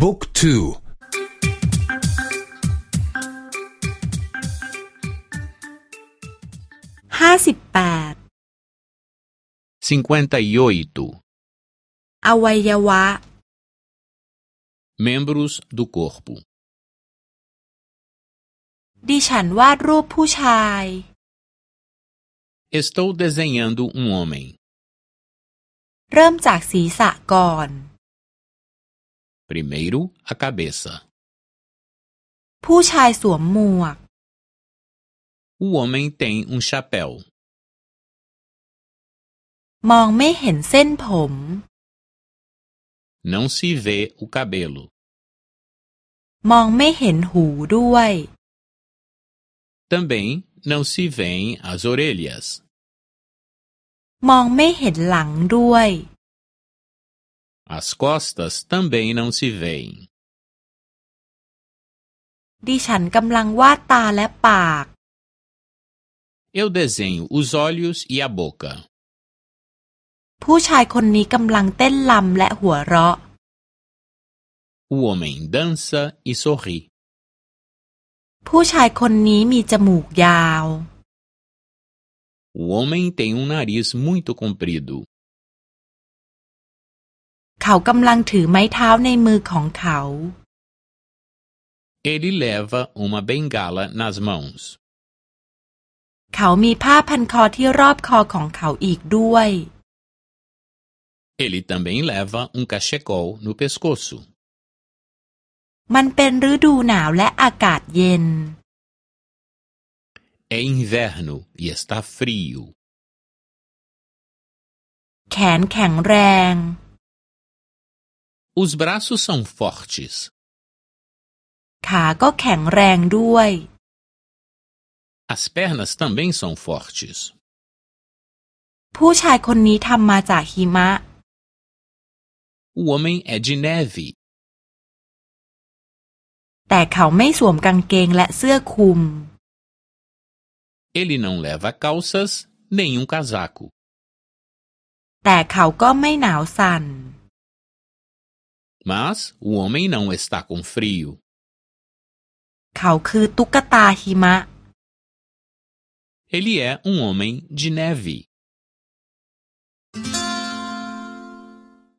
บุ๊กทูห้าสิบแปด 58. อวัยวะ Membros do corpo. ดิฉันวาดรูปผู้ชาย Estou desenhando um homem. เริ่มจากศีรษะก่อน Primeiro, a cabeça. ผู้ชายสวมหมวก O homem tem um chapéu. มองไม่เห็นเส้นผม Não se vê o cabelo. มองไม่เห็นหูด้วย Também não se veem as orelhas. มองไม่เห็นหลังด้วย As costas também não se veem. ดิฉันกำลังวาดตาและปาก Eu desenho os olhos e a boca. ผู้ชายคนนี้กำลังเต้นลำและหัวเราะ O homem dança e sorri. ผู้ชายคนนี้มีจมูกยาว O homem tem um nariz muito comprido. เขากำลังถือไม้เท้าในมือของเขา Ele leva uma bengala nas mãos. เขามีผ้าพันคอที่รอบคอของเขาอีกด้วย Ele também leva um cachecol no pescoço. มันเป็นฤดูหนาวและอากาศเย็น É inverno e está frio. แขนแข็งแรง Os braços são fortes. ขาก็แข็งแรงด้วย As pernas também são fortes. ผู้ชายคนนี้ทำมาจากหิมะ O homem é de neve, แต่เขาไม่สวมกางเกงและเสื้อคลุม ele não leva calças nem um casaco. แต่เขาก็ไม่หนาวสั่น Mas o homem não está com frio. เขาคือตุ๊กตาหิมะ Ele é um homem de neve.